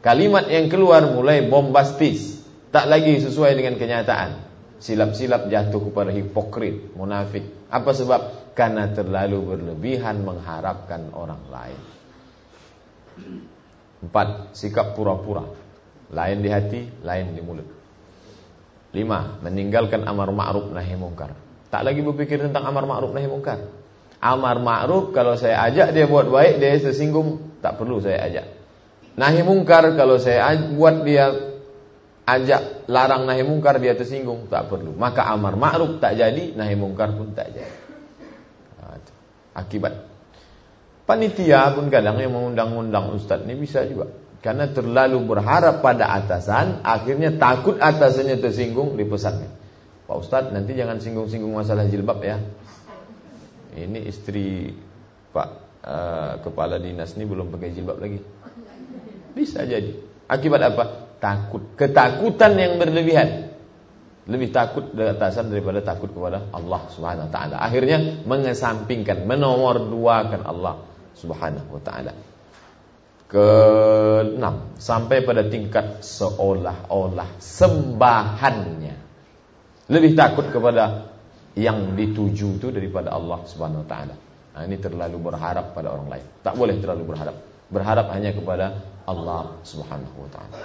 Kalimat yang keluar mulai bombastis. Tak lagi sesuai dengan kenyataan. Silap-silap jatuh kepada hipokrit, munafik. Apa sebab? Karena terlalu berlebihan mengharapkan orang lain. Empat, sikap pura-pura. Lain di hati, lain di mulut. Lima, meninggalkan amar ma'ruf nahi mungkar. Tak lagi berpikir tentang amar ma'ruf nahi mungkar. Amar ma'ruf kalau saya ajak dia buat baik dia tersinggung, tak perlu saya ajak. Nahi mungkar kalau saya buat dia ajak larang nahi mungkar dia tersinggung, tak perlu. Maka amar ma'ruf tak jadi, nahi mungkar pun tak jadi. Akibat panitia pun kadang yang mengundang-undang ustaz ini bisa juga. Karena terlalu berharap pada atasan, akhirnya takut atasannya tersinggung dipesankan. Pak Ustadz nanti jangan singgung-singgung masalah jilbab ya ini istri Pak uh, kepala dinas ini belum pakai jilbab lagi. Bisa jadi. Akibat apa? Takut. Ketakutan yang berlebihan. Lebih takut dari atasan daripada takut kepada Allah Subhanahu wa taala. Akhirnya mengesampingkan, menomor duakan Allah Subhanahu wa taala. Keenam, sampai pada tingkat seolah-olah sembahannya lebih takut kepada yang dituju itu daripada Allah Subhanahu wa taala. Nah, ini terlalu berharap pada orang lain. Tak boleh terlalu berharap. Berharap hanya kepada Allah Subhanahu wa taala.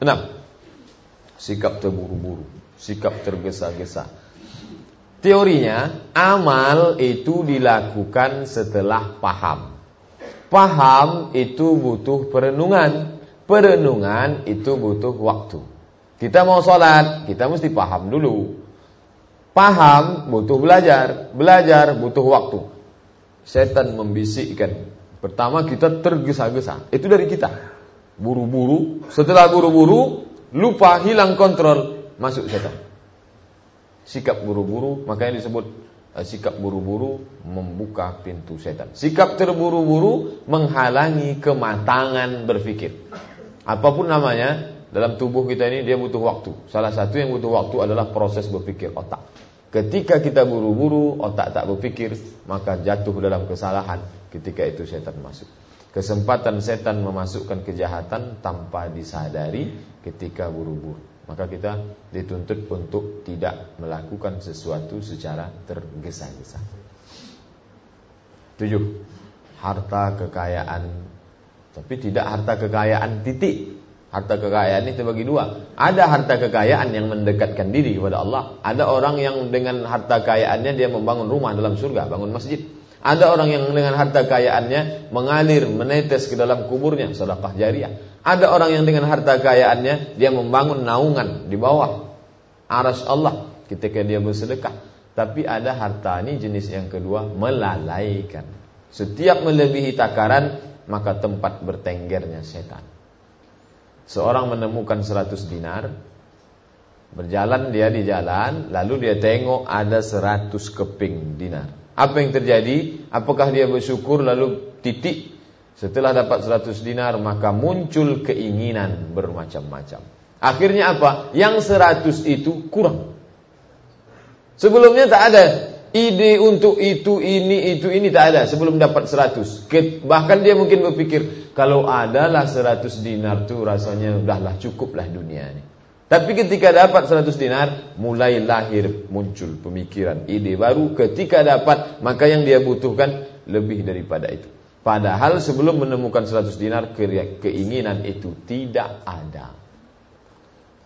Enam. Sikap terburu-buru, sikap tergesa-gesa. Teorinya, amal itu dilakukan setelah paham. Paham itu butuh perenungan. Perenungan itu butuh waktu. Kita mau sholat, kita mesti paham dulu. Paham butuh belajar, belajar butuh waktu. Setan membisikkan. Pertama kita tergesa-gesa, itu dari kita. Buru-buru, setelah buru-buru, lupa hilang kontrol, masuk setan. Sikap buru-buru, makanya disebut Eh, sikap buru-buru membuka pintu setan. Sikap terburu-buru menghalangi kematangan berpikir. Apa pun namanya, dalam tubuh kita ini dia butuh waktu. Salah satu yang butuh waktu adalah proses berpikir otak. Ketika kita buru-buru, otak tak berpikir, maka jatuh dalam kesalahan ketika itu setan masuk. Kesempatan setan memasukkan kejahatan tanpa disadari ketika buru-buru maka kita dituntut untuk tidak melakukan sesuatu secara tergesa-gesa. Tujuh, harta kekayaan, tapi tidak harta kekayaan titik. Harta kekayaan ini terbagi dua. Ada harta kekayaan yang mendekatkan diri kepada Allah. Ada orang yang dengan harta kekayaannya dia membangun rumah dalam surga, bangun masjid. Ada orang yang dengan harta kekayaannya mengalir, menetes ke dalam kuburnya, sedekah jariah. Ada orang yang dengan harta kekayaannya dia membangun naungan di bawah aras Allah ketika dia bersedekah. Tapi ada harta ini jenis yang kedua melalaikan. Setiap melebihi takaran maka tempat bertenggernya setan. Seorang menemukan 100 dinar, berjalan dia di jalan, lalu dia tengok ada 100 keping dinar. Apa yang terjadi? Apakah dia bersyukur lalu titik setelah dapat 100 dinar maka muncul keinginan bermacam-macam. Akhirnya apa? Yang 100 itu kurang. Sebelumnya tak ada ide untuk itu, ini, itu, ini tak ada sebelum dapat 100. Bahkan dia mungkin berpikir kalau adalah 100 dinar tuh rasanya udahlah cukuplah dunia ini. Tapi ketika dapat 100 dinar, mulai lahir muncul pemikiran, ide baru. Ketika dapat, maka yang dia butuhkan lebih daripada itu. Padahal sebelum menemukan 100 dinar, keinginan itu tidak ada.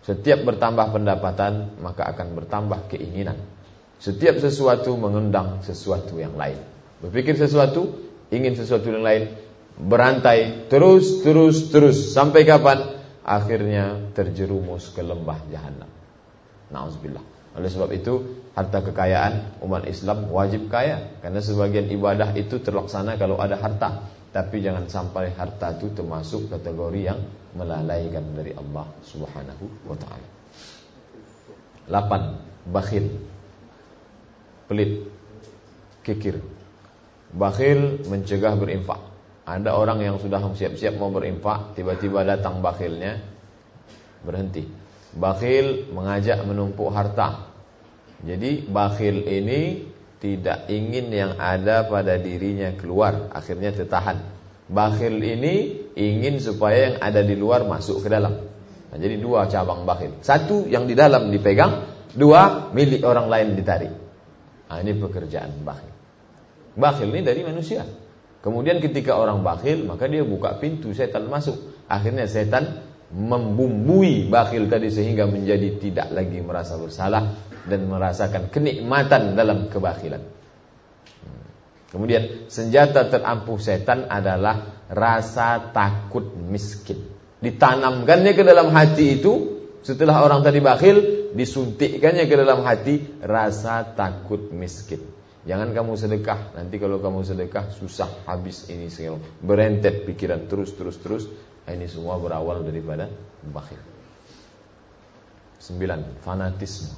Setiap bertambah pendapatan, maka akan bertambah keinginan. Setiap sesuatu mengundang sesuatu yang lain. Berpikir sesuatu, ingin sesuatu yang lain, berantai terus, terus, terus. Sampai kapan? Akhirnya terjerumus ke lembah jahanam. Nauzubillah. Oleh sebab itu, harta kekayaan umat Islam wajib kaya karena sebagian ibadah itu terlaksana kalau ada harta. Tapi jangan sampai harta itu termasuk kategori yang melalaikan dari Allah Subhanahu wa taala. 8. Bakhil. Pelit. Kikir. Bakhil mencegah berinfak. Ada orang yang sudah siap-siap mau berinfak, tiba-tiba datang bakhilnya, berhenti. Bakhil mengajak menumpuk harta. Jadi bakhil ini tidak ingin yang ada pada dirinya keluar, akhirnya tertahan. Bakhil ini ingin supaya yang ada di luar masuk ke dalam. Nah, jadi dua cabang bakhil. Satu yang di dalam dipegang, dua milik orang lain ditarik. Nah, ini pekerjaan bakhil. Bakhil ini dari manusia. Kemudian ketika orang bakhil, maka dia buka pintu setan masuk. Akhirnya setan membumbui bakhil tadi sehingga menjadi tidak lagi merasa bersalah dan merasakan kenikmatan dalam kebakhilan. Kemudian senjata terampuh setan adalah rasa takut miskin. Ditanamkannya ke dalam hati itu setelah orang tadi bakhil disuntikkannya ke dalam hati rasa takut miskin. Jangan kamu sedekah, nanti kalau kamu sedekah susah habis ini segala. Berentet pikiran terus terus terus. Ini semua berawal daripada bakhil. Sembilan, fanatisme.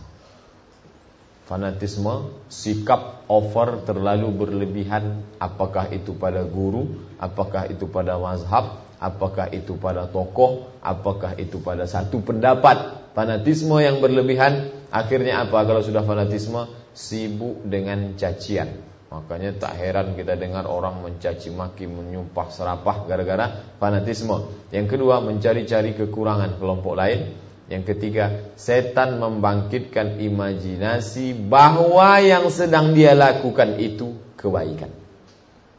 Fanatisme, sikap over terlalu berlebihan, apakah itu pada guru, apakah itu pada mazhab, apakah itu pada tokoh, apakah itu pada satu pendapat. Fanatisme yang berlebihan, akhirnya apa kalau sudah fanatisme? Sibuk dengan cacian. Makanya tak heran kita dengar orang mencaci maki, menyumpah serapah gara-gara fanatisme. Yang kedua, mencari-cari kekurangan kelompok lain. Yang ketiga, setan membangkitkan imajinasi bahwa yang sedang dia lakukan itu kebaikan.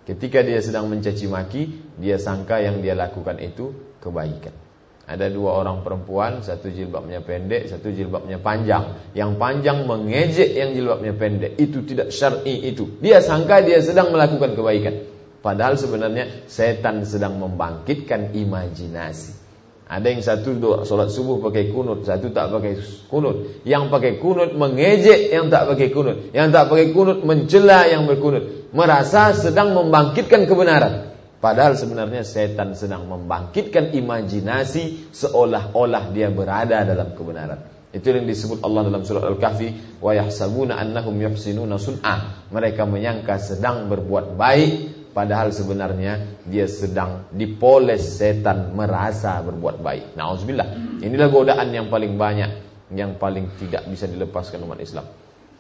Ketika dia sedang mencaci maki, dia sangka yang dia lakukan itu kebaikan. Ada dua orang perempuan, satu jilbabnya pendek, satu jilbabnya panjang. Yang panjang mengejek yang jilbabnya pendek. Itu tidak syar'i itu. Dia sangka dia sedang melakukan kebaikan. Padahal sebenarnya setan sedang membangkitkan imajinasi. Ada yang satu doa solat subuh pakai kunut, satu tak pakai kunut. Yang pakai kunut mengejek yang tak pakai kunut. Yang tak pakai kunut mencela yang berkunut. Merasa sedang membangkitkan kebenaran. Padahal sebenarnya setan sedang membangkitkan imajinasi seolah-olah dia berada dalam kebenaran. Itu yang disebut Allah dalam surat Al-Kahfi, wa yahsabuna annahum yuhsinuna sun'ah. Mereka menyangka sedang berbuat baik padahal sebenarnya dia sedang dipoles setan merasa berbuat baik. Nauzubillah. Inilah godaan yang paling banyak yang paling tidak bisa dilepaskan umat Islam.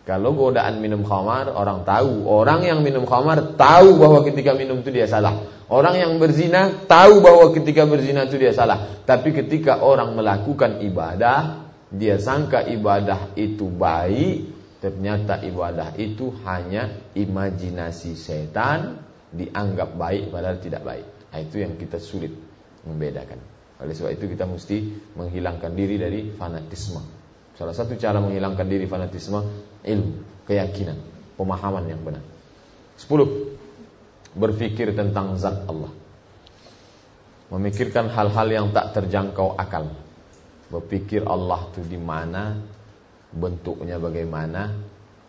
Kalau godaan minum khamar, orang tahu. Orang yang minum khamar tahu bahwa ketika minum itu dia salah. Orang yang berzina tahu bahwa ketika berzina itu dia salah. Tapi ketika orang melakukan ibadah, dia sangka ibadah itu baik, ternyata ibadah itu hanya imajinasi setan, dianggap baik padahal tidak baik. Nah, itu yang kita sulit membedakan. Oleh sebab itu kita mesti menghilangkan diri dari fanatisme. Salah satu cara menghilangkan diri fanatisme ilmu, keyakinan, pemahaman yang benar. Sepuluh berpikir tentang zat Allah. Memikirkan hal-hal yang tak terjangkau akal. Berpikir Allah itu di mana, bentuknya bagaimana,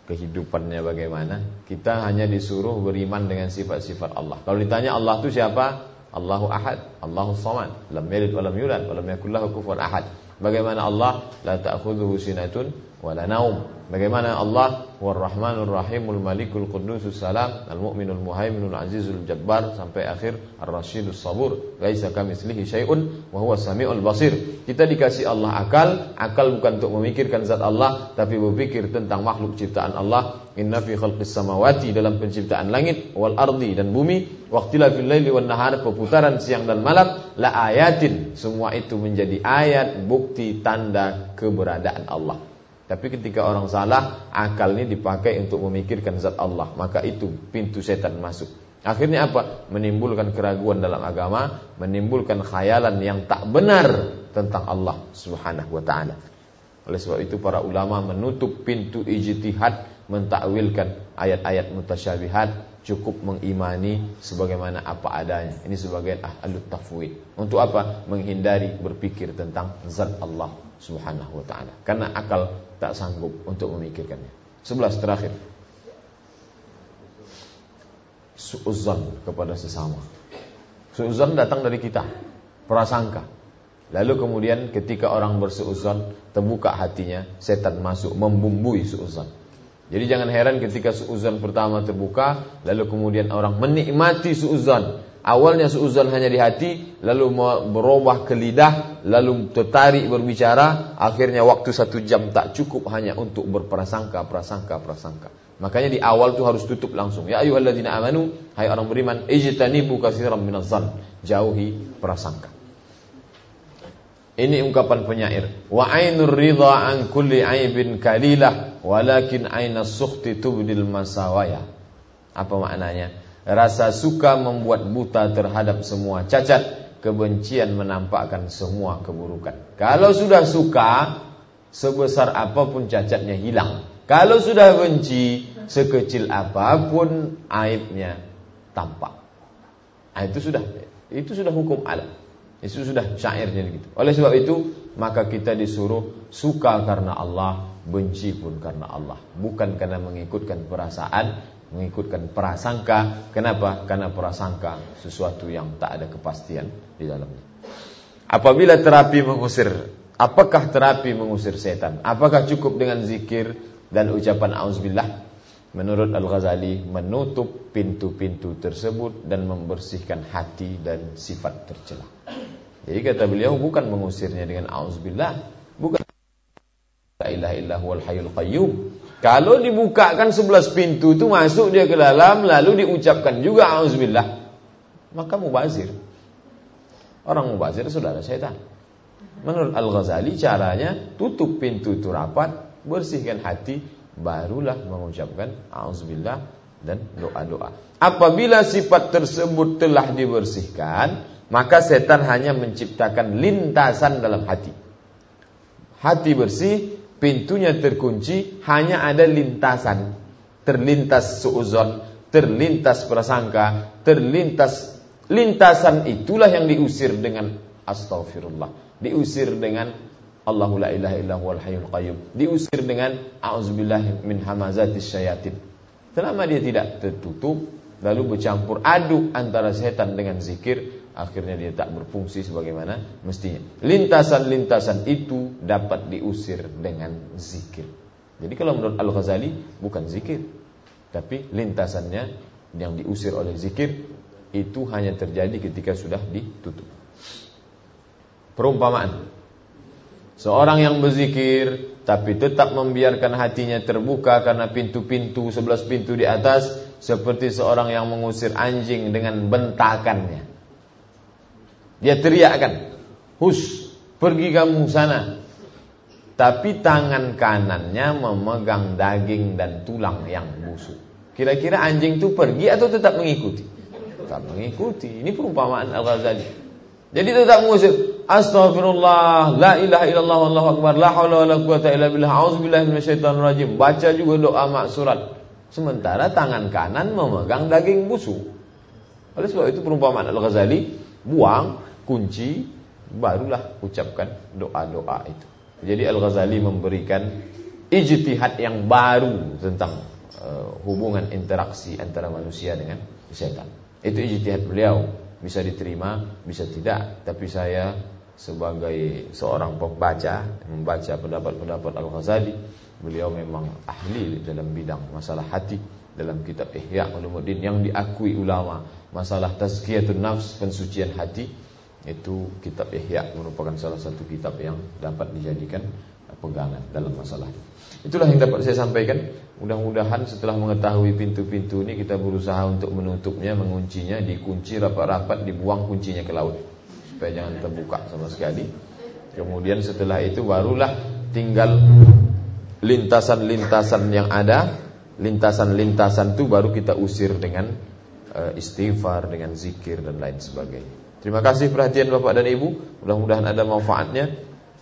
kehidupannya bagaimana. Kita hanya disuruh beriman dengan sifat-sifat Allah. Kalau ditanya Allah itu siapa? Allahu Ahad, Allahu Samad, lam yalid wa lam yulad wa lam yakul lahu kufuwan ahad. Bagaimana Allah la ta'khudhuhu sinatun wa la naum. Bagaimana Allah War-Rahmanur Rahimul Malikul Qudusus Salam Al-Mu'minul Muhaiminul Azizul Jabbar sampai akhir Ar-Rasyidus Sabur laisa kamitslihi syai'un wa huwa samiul basir. Kita dikasih Allah akal, akal bukan untuk memikirkan zat Allah tapi berpikir tentang makhluk ciptaan Allah. Inna fi khalqis samawati dalam penciptaan langit wal ardi dan bumi, waqtilafil laili wan nahar perputaran siang dan malam la ayatin. Semua itu menjadi ayat bukti tanda keberadaan Allah. Tapi ketika orang salah, akal ini dipakai untuk memikirkan zat Allah, maka itu pintu setan masuk. Akhirnya apa? Menimbulkan keraguan dalam agama, menimbulkan khayalan yang tak benar tentang Allah Subhanahu wa taala. Oleh sebab itu para ulama menutup pintu ijtihad mentakwilkan ayat-ayat mutasyabihat cukup mengimani sebagaimana apa adanya. Ini sebagai ahlut tafwid. Untuk apa? Menghindari berpikir tentang zat Allah Subhanahu wa taala. Karena akal tak sanggup untuk memikirkannya. Sebelas terakhir. Suuzan kepada sesama. Suuzan datang dari kita, prasangka. Lalu kemudian ketika orang bersuuzan, terbuka hatinya, setan masuk membumbui suuzan. Jadi jangan heran ketika suuzan pertama terbuka, lalu kemudian orang menikmati suuzan, Awalnya seuzon hanya di hati, lalu berubah ke lidah, lalu tertarik berbicara, akhirnya waktu satu jam tak cukup hanya untuk berprasangka, prasangka, prasangka. Makanya di awal itu harus tutup langsung. Ya ayyuhalladzina amanu, hai orang beriman, ijtanibu katsiran minadh Jauhi prasangka. Ini ungkapan penyair. Wa ainur ridha an kulli aibin kalilah, walakin ainas sukhti tubdil masawaya. Apa maknanya? Rasa suka membuat buta terhadap semua cacat. Kebencian menampakkan semua keburukan. Kalau sudah suka Sebesar apa pun cacatnya hilang. Kalau sudah benci Sekecil apa pun aibnya tampak. Nah, Itu sudah. Itu sudah hukum alam. Itu sudah syairnya gitu. Oleh sebab itu Maka kita disuruh suka karena Allah Benci pun karena Allah. Bukan karena mengikutkan perasaan mengikutkan prasangka. Kenapa? Karena prasangka sesuatu yang tak ada kepastian di dalamnya. Apabila terapi mengusir, apakah terapi mengusir setan? Apakah cukup dengan zikir dan ucapan auzubillah? Menurut Al-Ghazali menutup pintu-pintu tersebut dan membersihkan hati dan sifat tercela. Jadi kata beliau bukan mengusirnya dengan auzubillah, bukan la ilaha illallah wal hayyul qayyum, Kalau dibukakan sebelas pintu itu masuk dia ke dalam lalu diucapkan juga auzubillah, maka mubazir. Orang mubazir saudara setan. Menurut Al-Ghazali caranya tutup pintu itu rapat, bersihkan hati, barulah mengucapkan auzubillah dan doa-doa. Apabila sifat tersebut telah dibersihkan, maka setan hanya menciptakan lintasan dalam hati. Hati bersih, pintunya terkunci, hanya ada lintasan. Terlintas suuzon, terlintas prasangka, terlintas lintasan itulah yang diusir dengan astaghfirullah. Diusir dengan Allahu la ilaha illa huwal hayyul qayyum. Diusir dengan auzubillahi min hamazatis syayatin. Selama dia tidak tertutup, lalu bercampur aduk antara setan dengan zikir, akhirnya dia tak berfungsi sebagaimana mestinya. Lintasan-lintasan itu dapat diusir dengan zikir. Jadi kalau menurut Al-Ghazali bukan zikir, tapi lintasannya yang diusir oleh zikir itu hanya terjadi ketika sudah ditutup. Perumpamaan. Seorang yang berzikir tapi tetap membiarkan hatinya terbuka karena pintu-pintu sebelas pintu di atas seperti seorang yang mengusir anjing dengan bentakannya. Dia teriakkan, "Hus, pergi kamu sana." Tapi tangan kanannya memegang daging dan tulang yang busuk. Kira-kira anjing itu pergi atau tetap mengikuti? Tetap mengikuti. Ini perumpamaan Al-Ghazali. Jadi tetap mengusir. Astaghfirullah, la ilaha illallah wallahu akbar, la haula wala quwata illa billah, auzubillahi minasyaitonir rajim. Baca juga doa maksurat. Sementara tangan kanan memegang daging busuk. Oleh sebab itu perumpamaan Al-Ghazali, buang kunci, barulah ucapkan doa-doa itu. Jadi Al-Ghazali memberikan ijtihad yang baru tentang uh, hubungan interaksi antara manusia dengan setan. Itu ijtihad beliau, bisa diterima, bisa tidak, tapi saya sebagai seorang pembaca membaca pendapat-pendapat Al-Ghazali beliau memang ahli dalam bidang masalah hati dalam kitab Ihya Ulumuddin yang diakui ulama masalah tazkiyatun nafs pensucian hati itu kitab Ihya merupakan salah satu kitab yang dapat dijadikan pegangan dalam masalah. Itulah yang dapat saya sampaikan. Mudah-mudahan setelah mengetahui pintu-pintu ini kita berusaha untuk menutupnya, menguncinya, dikunci rapat-rapat, dibuang kuncinya ke laut supaya jangan terbuka sama sekali. Kemudian setelah itu barulah tinggal lintasan-lintasan yang ada, lintasan-lintasan itu baru kita usir dengan uh, istighfar, dengan zikir dan lain sebagainya. Terima kasih perhatian Bapak dan Ibu. Mudah-mudahan ada manfaatnya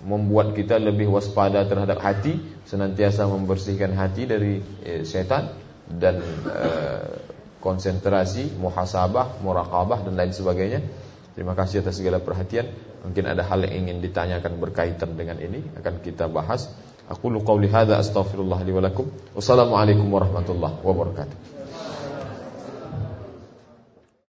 membuat kita lebih waspada terhadap hati, senantiasa membersihkan hati dari eh, setan dan eh, konsentrasi, muhasabah, muraqabah dan lain sebagainya. Terima kasih atas segala perhatian. Mungkin ada hal yang ingin ditanyakan berkaitan dengan ini akan kita bahas. Aku lu qauli hadza astaghfirullah li wa. Wassalamualaikum warahmatullahi wabarakatuh.